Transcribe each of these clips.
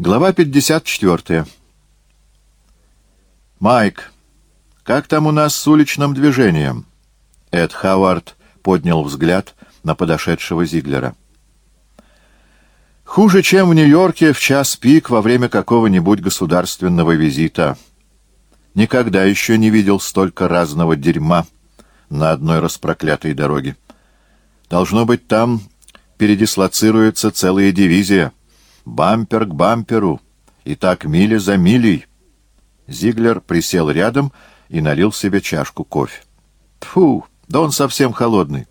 Глава 54. «Майк, как там у нас с уличным движением?» Эд Хауард поднял взгляд на подошедшего Зиглера. «Хуже, чем в Нью-Йорке в час пик во время какого-нибудь государственного визита. Никогда еще не видел столько разного дерьма на одной распроклятой дороге. Должно быть, там передислоцируется целая дивизия» бампер к бамперу, и так мили за милей. Зиглер присел рядом и налил себе чашку кофе. Фу, да он совсем холодный.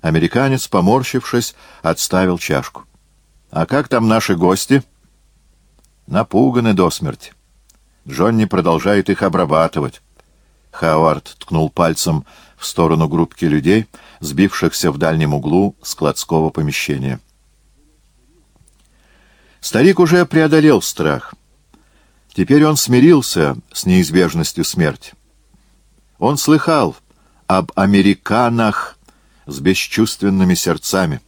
Американец, поморщившись, отставил чашку. «А как там наши гости?» «Напуганы до смерти. Джонни продолжает их обрабатывать». Хауард ткнул пальцем в сторону группки людей, сбившихся в дальнем углу складского помещения. Старик уже преодолел страх. Теперь он смирился с неизбежностью смерти. Он слыхал об американах с бесчувственными сердцами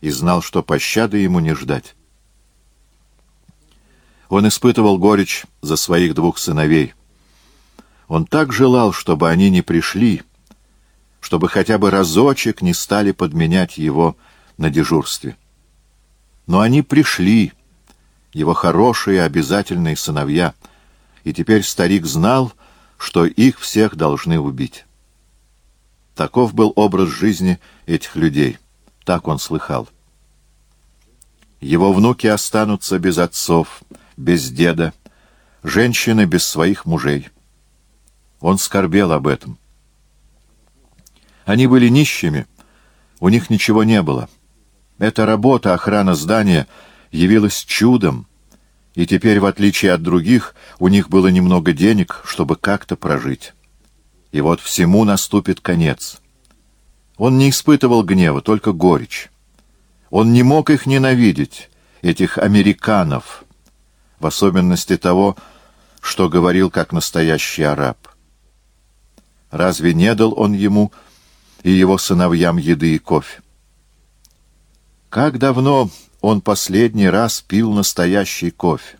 и знал, что пощады ему не ждать. Он испытывал горечь за своих двух сыновей. Он так желал, чтобы они не пришли, чтобы хотя бы разочек не стали подменять его на дежурстве. Но они пришли, его хорошие обязательные сыновья, и теперь старик знал, что их всех должны убить. Таков был образ жизни этих людей, так он слыхал. Его внуки останутся без отцов, без деда, женщины без своих мужей. Он скорбел об этом. Они были нищими, у них ничего не было. Эта работа, охрана здания — явилось чудом, и теперь, в отличие от других, у них было немного денег, чтобы как-то прожить. И вот всему наступит конец. Он не испытывал гнева, только горечь. Он не мог их ненавидеть, этих американов, в особенности того, что говорил как настоящий араб. Разве не дал он ему и его сыновьям еды и кофе? Как давно он последний раз пил настоящий кофе.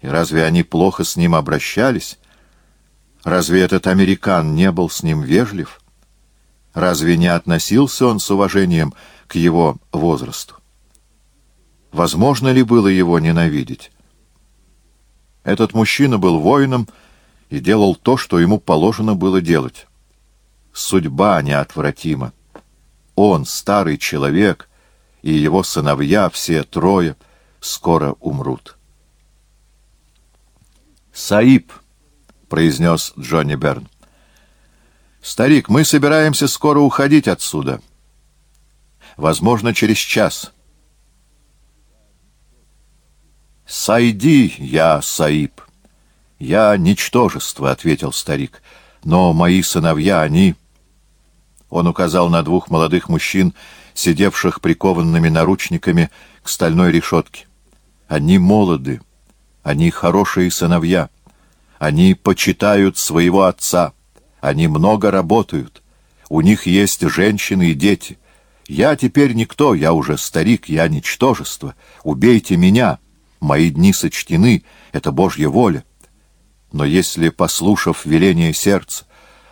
И разве они плохо с ним обращались? Разве этот американ не был с ним вежлив? Разве не относился он с уважением к его возрасту? Возможно ли было его ненавидеть? Этот мужчина был воином и делал то, что ему положено было делать. Судьба неотвратима. Он, старый человек, — и его сыновья, все трое, скоро умрут. «Саиб», — произнес Джонни Берн. «Старик, мы собираемся скоро уходить отсюда. Возможно, через час». «Сайди, я Саиб. Я ничтожество», — ответил старик. «Но мои сыновья, они...» Он указал на двух молодых мужчин, сидевших прикованными наручниками к стальной решетке. Они молоды, они хорошие сыновья, они почитают своего отца, они много работают, у них есть женщины и дети. Я теперь никто, я уже старик, я ничтожество. Убейте меня, мои дни сочтены, это Божья воля. Но если, послушав веление сердца,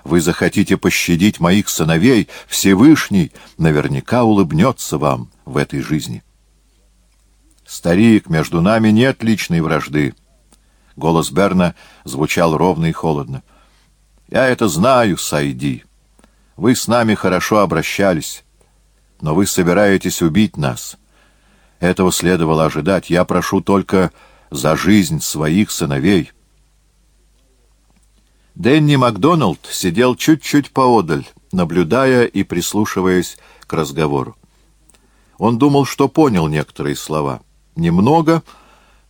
вы захотите пощадить моих сыновей, Всевышний наверняка улыбнется вам в этой жизни. Старик, между нами нет личной вражды. Голос Берна звучал ровно и холодно. Я это знаю, Сайди. Вы с нами хорошо обращались, но вы собираетесь убить нас. Этого следовало ожидать. Я прошу только за жизнь своих сыновей». Дэнни Макдоналд сидел чуть-чуть поодаль, наблюдая и прислушиваясь к разговору. Он думал, что понял некоторые слова. Немного,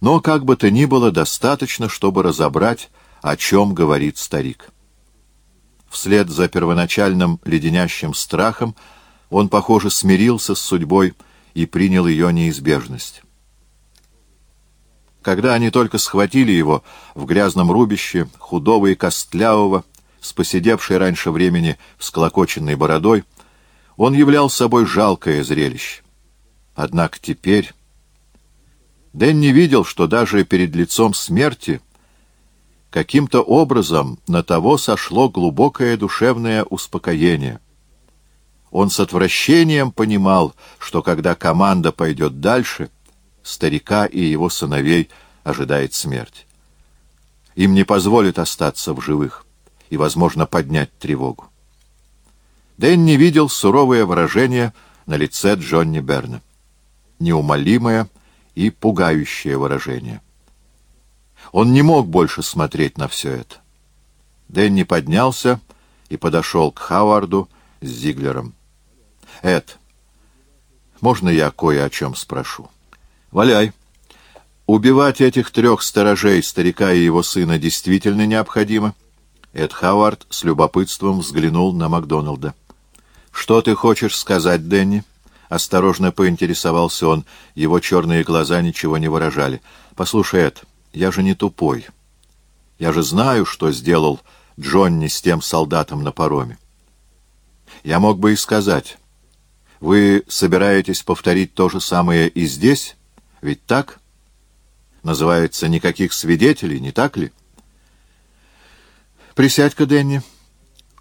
но, как бы то ни было, достаточно, чтобы разобрать, о чем говорит старик. Вслед за первоначальным леденящим страхом он, похоже, смирился с судьбой и принял ее неизбежность. Когда они только схватили его в грязном рубище, худого и костлявого, с посидевшей раньше времени всклокоченной бородой, он являл собой жалкое зрелище. Однако теперь... Дэнни видел, что даже перед лицом смерти каким-то образом на того сошло глубокое душевное успокоение. Он с отвращением понимал, что когда команда пойдет дальше, старика и его сыновей ожидает смерть. Им не позволят остаться в живых и, возможно, поднять тревогу. Дэнни видел суровое выражение на лице Джонни Берна. Неумолимое и пугающее выражение. Он не мог больше смотреть на все это. Дэнни поднялся и подошел к Хауарду с Зиглером. «Эд, можно я кое о чем спрошу?» «Валяй. Убивать этих трех сторожей, старика и его сына, действительно необходимо?» Эд Хауард с любопытством взглянул на Макдоналда. «Что ты хочешь сказать, Дэнни?» Осторожно поинтересовался он. Его черные глаза ничего не выражали. «Послушай, Эд, я же не тупой. Я же знаю, что сделал Джонни с тем солдатом на пароме. Я мог бы и сказать, вы собираетесь повторить то же самое и здесь? Ведь так? Называется «никаких свидетелей», не так ли? Присядь-ка, Денни.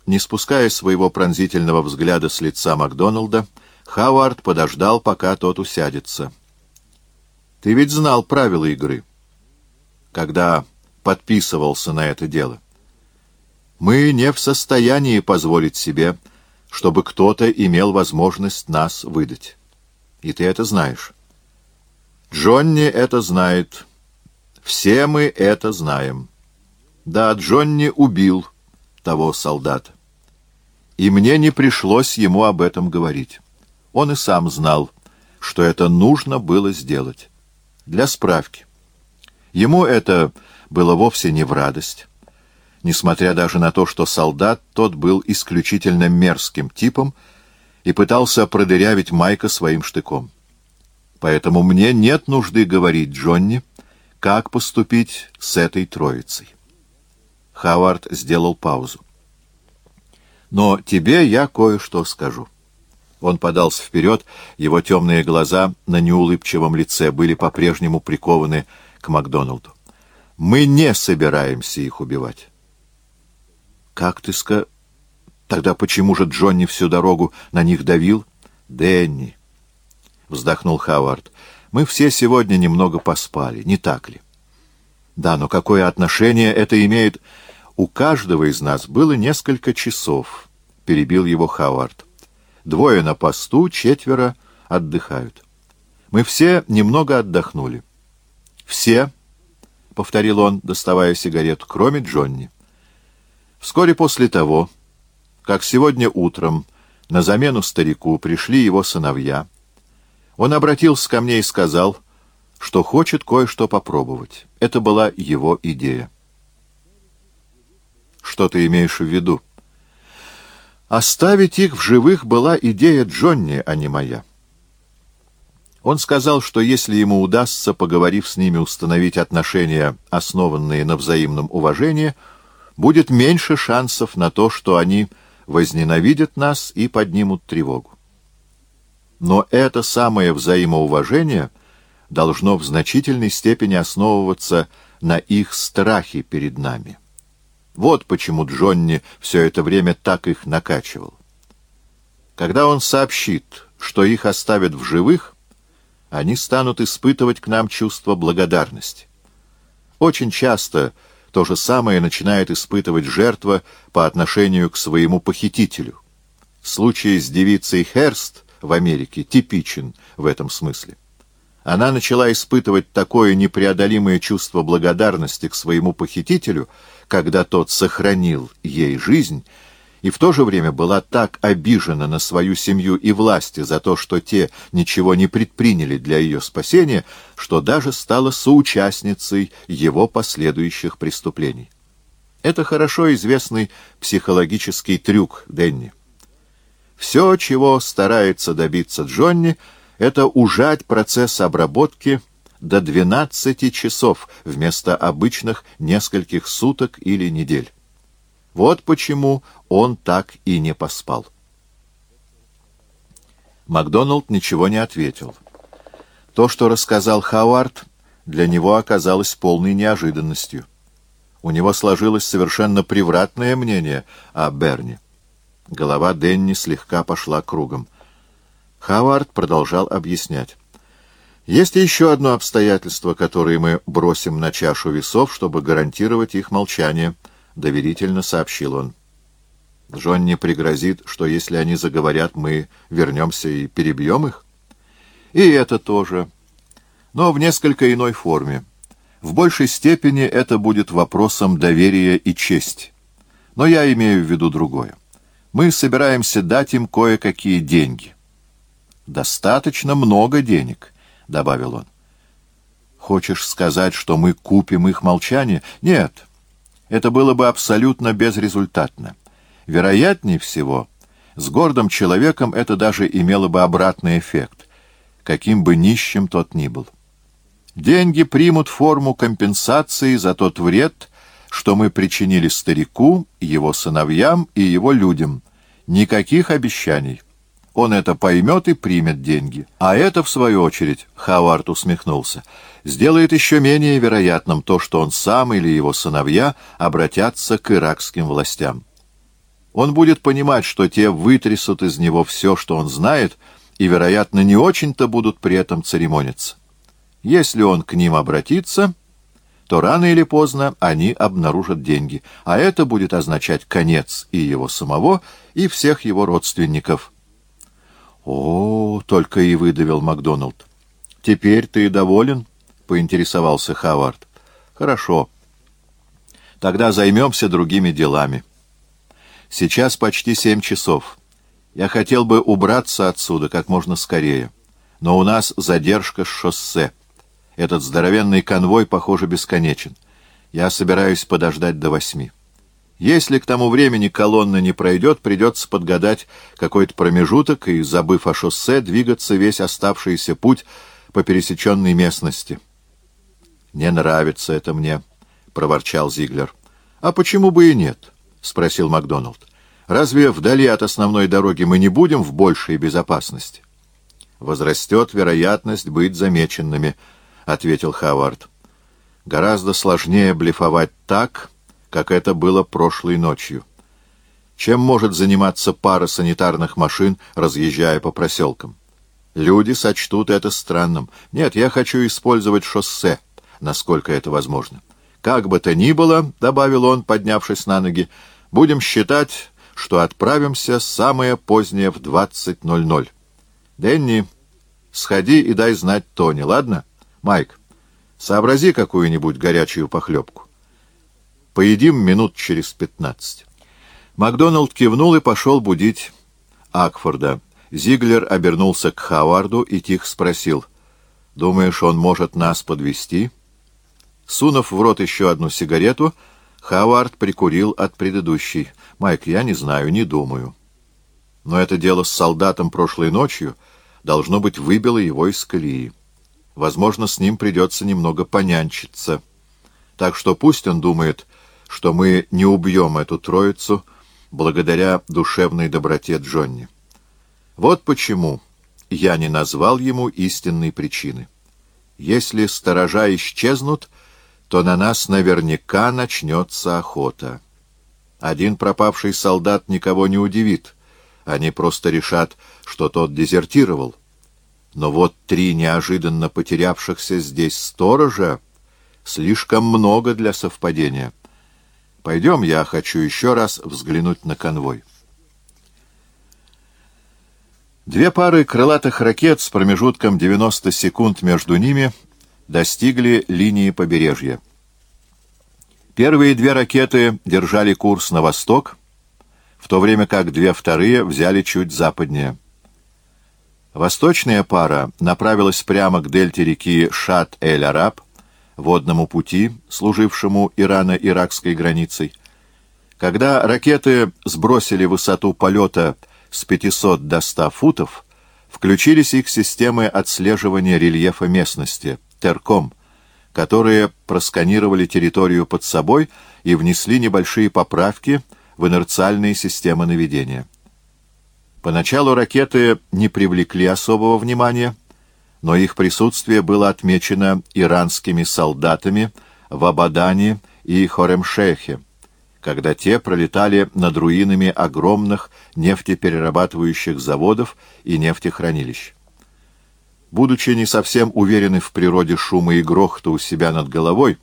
Не спуская своего пронзительного взгляда с лица Макдоналда, Хауард подождал, пока тот усядется. Ты ведь знал правила игры, когда подписывался на это дело. Мы не в состоянии позволить себе чтобы кто-то имел возможность нас выдать. И ты это знаешь. Джонни это знает. Все мы это знаем. Да, Джонни убил того солдата. И мне не пришлось ему об этом говорить. Он и сам знал, что это нужно было сделать. Для справки. Ему это было вовсе не в радость несмотря даже на то, что солдат тот был исключительно мерзким типом и пытался продырявить Майка своим штыком. Поэтому мне нет нужды говорить Джонни, как поступить с этой троицей. Хавард сделал паузу. Но тебе я кое-что скажу. Он подался вперед, его темные глаза на неулыбчивом лице были по-прежнему прикованы к Макдоналду. Мы не собираемся их убивать. Как ты ска... Тогда почему же Джонни всю дорогу на них давил? Дэнни, вздохнул Хавард. Мы все сегодня немного поспали, не так ли? Да, но какое отношение это имеет? У каждого из нас было несколько часов, перебил его Хавард. Двое на посту, четверо отдыхают. Мы все немного отдохнули. Все, — повторил он, доставая сигарету, — кроме Джонни. Вскоре после того, как сегодня утром на замену старику пришли его сыновья, он обратился ко мне и сказал, что хочет кое-что попробовать. Это была его идея. Что ты имеешь в виду? Оставить их в живых была идея Джонни, а не моя. Он сказал, что если ему удастся, поговорив с ними, установить отношения, основанные на взаимном уважении, будет меньше шансов на то, что они возненавидят нас и поднимут тревогу. Но это самое взаимоуважение должно в значительной степени основываться на их страхе перед нами. Вот почему Джонни все это время так их накачивал. Когда он сообщит, что их оставят в живых, они станут испытывать к нам чувство благодарности. Очень часто то же самое начинает испытывать жертва по отношению к своему похитителю. Случай с девицей Херст в Америке типичен в этом смысле. Она начала испытывать такое непреодолимое чувство благодарности к своему похитителю, когда тот сохранил ей жизнь, и в то же время была так обижена на свою семью и власти за то, что те ничего не предприняли для ее спасения, что даже стала соучастницей его последующих преступлений. Это хорошо известный психологический трюк Денни. Все, чего старается добиться Джонни, это ужать процесс обработки до 12 часов вместо обычных нескольких суток или недель. Вот почему он так и не поспал. Макдоналд ничего не ответил. То, что рассказал Хауард, для него оказалась полной неожиданностью. У него сложилось совершенно превратное мнение о Берни. Голова Денни слегка пошла кругом. Хавард продолжал объяснять. Есть еще одно обстоятельство, которое мы бросим на чашу весов, чтобы гарантировать их молчание, — доверительно сообщил он. Джонни пригрозит, что если они заговорят, мы вернемся и перебьем их. И это тоже, но в несколько иной форме. В большей степени это будет вопросом доверия и чести. Но я имею в виду другое. Мы собираемся дать им кое-какие деньги. Достаточно много денег, — добавил он. Хочешь сказать, что мы купим их молчание? Нет, это было бы абсолютно безрезультатно. Вероятнее всего, с гордым человеком это даже имело бы обратный эффект, каким бы нищим тот ни был. Деньги примут форму компенсации за тот вред, что мы причинили старику, его сыновьям и его людям. Никаких обещаний. Он это поймет и примет деньги. А это, в свою очередь, Хавард усмехнулся, сделает еще менее вероятным то, что он сам или его сыновья обратятся к иракским властям. Он будет понимать, что те вытрясут из него все, что он знает, и, вероятно, не очень-то будут при этом церемониться. Если он к ним обратится, то рано или поздно они обнаружат деньги, а это будет означать конец и его самого, и всех его родственников. «О, — только и выдавил Макдоналд. — Теперь ты доволен? — поинтересовался Хавард. — Хорошо. Тогда займемся другими делами. — Сейчас почти семь часов. Я хотел бы убраться отсюда как можно скорее. Но у нас задержка с шоссе. Этот здоровенный конвой, похоже, бесконечен. Я собираюсь подождать до восьми. Если к тому времени колонна не пройдет, придется подгадать какой-то промежуток и, забыв о шоссе, двигаться весь оставшийся путь по пересеченной местности. «Не нравится это мне», — проворчал Зиглер. «А почему бы и нет?» — спросил Макдоналд. «Разве вдали от основной дороги мы не будем в большей безопасности?» «Возрастет вероятность быть замеченными», — ответил Хавард. «Гораздо сложнее блефовать так, как это было прошлой ночью. Чем может заниматься пара санитарных машин, разъезжая по проселкам? Люди сочтут это странным. Нет, я хочу использовать шоссе, насколько это возможно. Как бы то ни было, — добавил он, поднявшись на ноги, — Будем считать, что отправимся самое позднее в 20.00. Денни, сходи и дай знать Тони, ладно? Майк, сообрази какую-нибудь горячую похлебку. Поедим минут через пятнадцать. Макдоналд кивнул и пошел будить Акфорда. Зиглер обернулся к Хаварду и тихо спросил. «Думаешь, он может нас подвести? Сунув в рот еще одну сигарету, — Хавард прикурил от предыдущей. «Майк, я не знаю, не думаю. Но это дело с солдатом прошлой ночью должно быть выбило его из колеи. Возможно, с ним придется немного понянчиться. Так что пусть он думает, что мы не убьем эту троицу благодаря душевной доброте Джонни. Вот почему я не назвал ему истинной причины. Если сторожа исчезнут, то на нас наверняка начнется охота. Один пропавший солдат никого не удивит. Они просто решат, что тот дезертировал. Но вот три неожиданно потерявшихся здесь сторожа слишком много для совпадения. Пойдем, я хочу еще раз взглянуть на конвой. Две пары крылатых ракет с промежутком 90 секунд между ними — достигли линии побережья. Первые две ракеты держали курс на восток, в то время как две вторые взяли чуть западнее. Восточная пара направилась прямо к дельте реки Шат-эль-Араб, водному пути, служившему Ирано-Иракской границей. Когда ракеты сбросили высоту полета с 500 до 100 футов, включились их системы отслеживания рельефа местности — Терком, которые просканировали территорию под собой и внесли небольшие поправки в инерциальные системы наведения. Поначалу ракеты не привлекли особого внимания, но их присутствие было отмечено иранскими солдатами в Абадане и Хоремшехе, когда те пролетали над руинами огромных нефтеперерабатывающих заводов и нефтехранилищ. Будучи не совсем уверены в природе шума и грохота у себя над головой,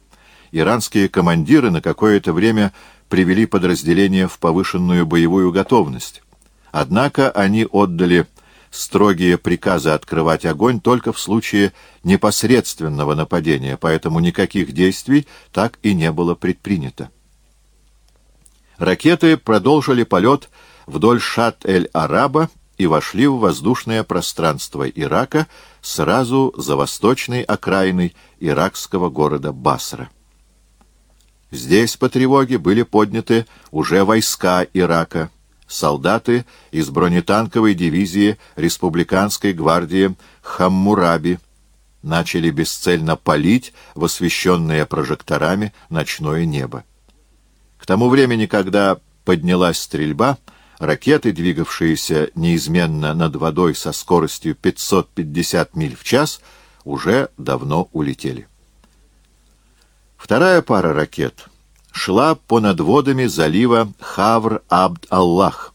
иранские командиры на какое-то время привели подразделение в повышенную боевую готовность. Однако они отдали строгие приказы открывать огонь только в случае непосредственного нападения, поэтому никаких действий так и не было предпринято. Ракеты продолжили полет вдоль Шат-эль-Араба и вошли в воздушное пространство Ирака сразу за восточной окраиной иракского города Басра. Здесь по тревоге были подняты уже войска Ирака, солдаты из бронетанковой дивизии Республиканской гвардии Хаммураби, начали бесцельно палить в освещенное прожекторами ночное небо тому времени, когда поднялась стрельба, ракеты, двигавшиеся неизменно над водой со скоростью 550 миль в час, уже давно улетели. Вторая пара ракет шла по надводами залива Хавр-Абд-Аллах,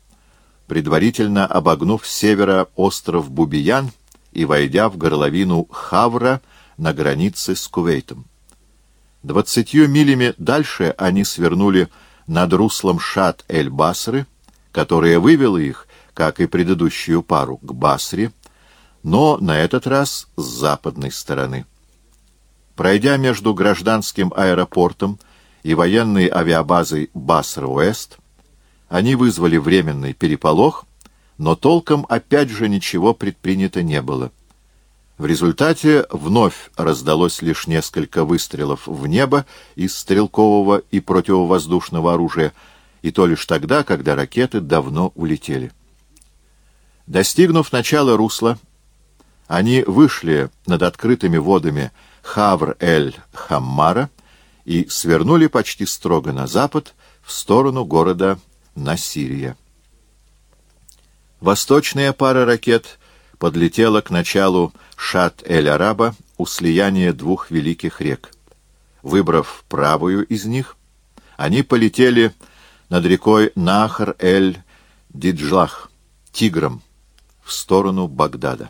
предварительно обогнув с севера остров Бубиян и войдя в горловину Хавра на границе с Кувейтом. Двадцатью милями дальше они свернули над руслом Шат-эль-Басры, которая вывела их, как и предыдущую пару, к Басре, но на этот раз с западной стороны. Пройдя между гражданским аэропортом и военной авиабазой Басра-Уэст, они вызвали временный переполох, но толком опять же ничего предпринято не было. В результате вновь раздалось лишь несколько выстрелов в небо из стрелкового и противовоздушного оружия, и то лишь тогда, когда ракеты давно улетели. Достигнув начала русла, они вышли над открытыми водами Хавр-эль-Хаммара и свернули почти строго на запад в сторону города Насирия. Восточная пара ракет подлетела к началу Шат-эль-Араба у слияния двух великих рек. Выбрав правую из них, они полетели над рекой Нахар-эль-Диджлах, Тигром, в сторону Багдада.